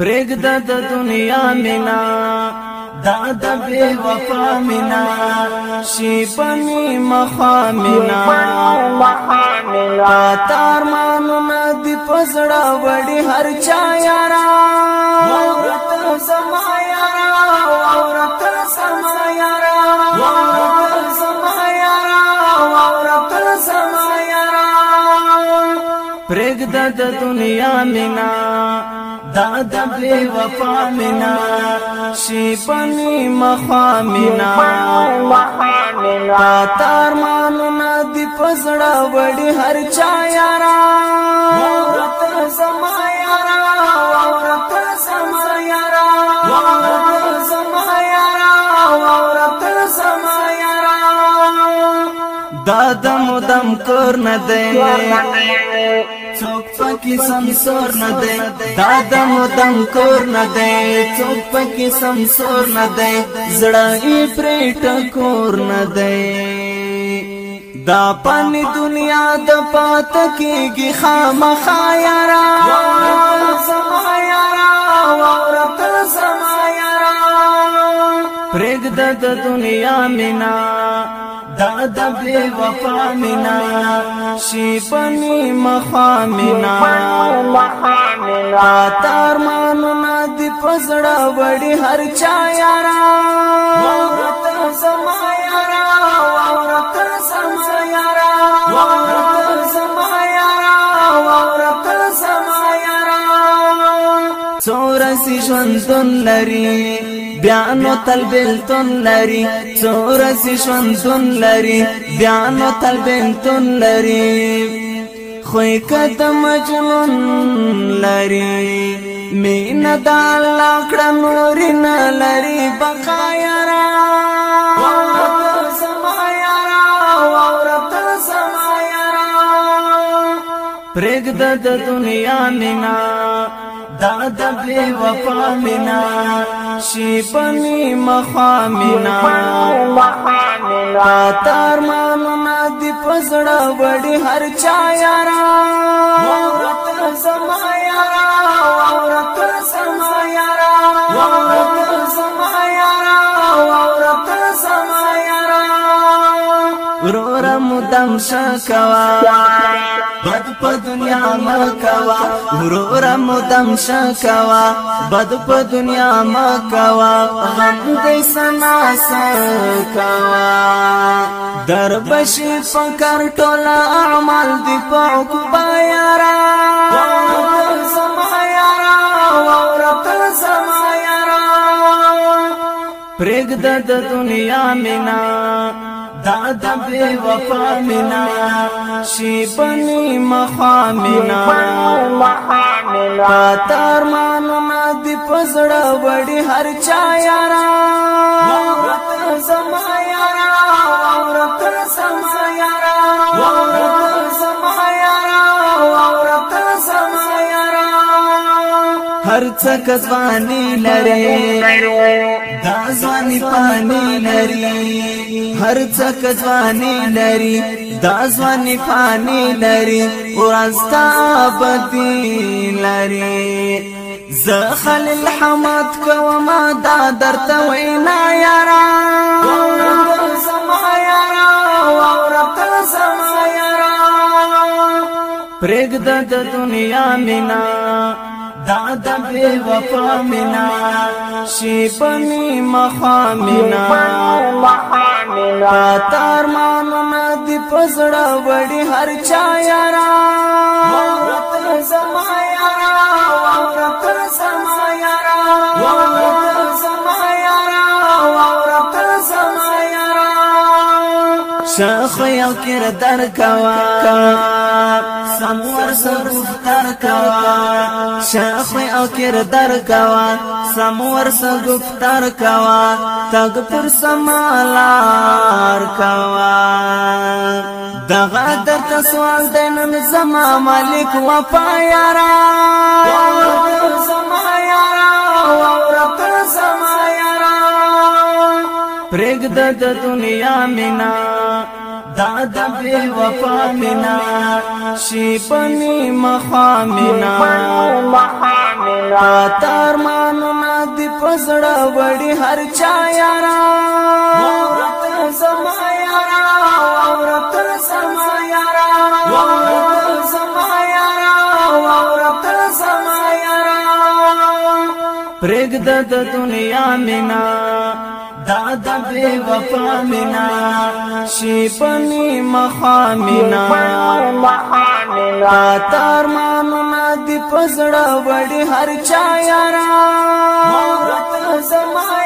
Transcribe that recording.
پرګ د دنیا مینا دا د بے وفا مینا شیبنی مخا مینا پاتار مانو نا دی پزڑا وڑی هر چا یارا ورت زما یارا ورت زما یارا ورت زما یارا ورت زما یارا پرګ د دنیا مینا دا د بے وفا مینا شیبنی مخا مینا تا تار مانو نا دی پزڑا وڑی هر چا یارا ورت زما یارا ورت زما یارا ورت زما یارا ورت زما یارا دا دم دم کور نه دی څوک پکې سمسور نه دی دا د مدم کور نه دی څوک پکې سمسور نه دی زړه یې پرې ټکور نه دی دا پن دنیا د پات کېږي خامخا یارا سما یارا ورته سما یارا پرېږده د دنیا مینا دا د بے وفا مینا شی پنی مخا مینا تا تار مانو نا دی پزڑا وڑی هر چا یارا ورتر زما یارا ورتر زما یارا ورتر زما یارا ورتر زما یارا څورسی ژوند لري بیا نو تلبلتون لري څور سي شوندون لري بیا نو تلبلتون لري خوې کده مجنون لري مینا د الله کړه نور نه لري بقایا را ورته سمایا را ورته سمایا را پرګد د دنیا مینا دا د بے وفا مینا شي پني مخامنا پاتار مانونا دی پزړه وړي هر چا یارا ورته زما یارا ورته زما یارا ورته زما یارا ورته زما یارا ورور مدام شکوا په دنیا مکوا ورور مدام شکوا بد په دنیا مکوا غم دې سما سکوا در بشي فکر ټول اعمال دی په عقبا یارا پریدا د دنیا مینا دا د بے وفا مینا شی بنی مخا مینا پاتار مانو نا دی پزړه وړي هر چا یارا ورته زما یارا ورته زما یارا ورته زما یارا ورته زما یارا هر څه کزوانی لره دا ځواني پانی لري هر څه ځواني لري دا ځواني پانی لري ورستا بدی لري زخل الحمد کوما دا درته وینا یارا سما یارا ورته سما یارا پرګ د دنیا مینا دا د بے وفا منا شیب می مخامنا پاتار مانو نا دی پزڑا وڑی هر چا یارا وقت زما یارا وقت زما یارا وقت زما یارا وقت زما یارا شخ یو کردار کوا سم ور سګفتر کوا شاخ او کردار کوا سم ور سګفتر کوا تګ پر سمالار کوا دغه درته سوال دینم زما مالک وفا یارا زما یارا ورته زما یارا پرګ د دنیا مینا دا د بی وفا مینا شی پنی مخا مینا تار مانو نا دی پزڑا وڑی هر چا یارا عورت زما یارا عورت زما یارا عورت زما یارا عورت زما یارا پرګ د دنیا مینا دا د بے وفا مینا شیپنی مخامینا تا تار مانونا دی پزڑا وڑی هر چا یارا مورت زمان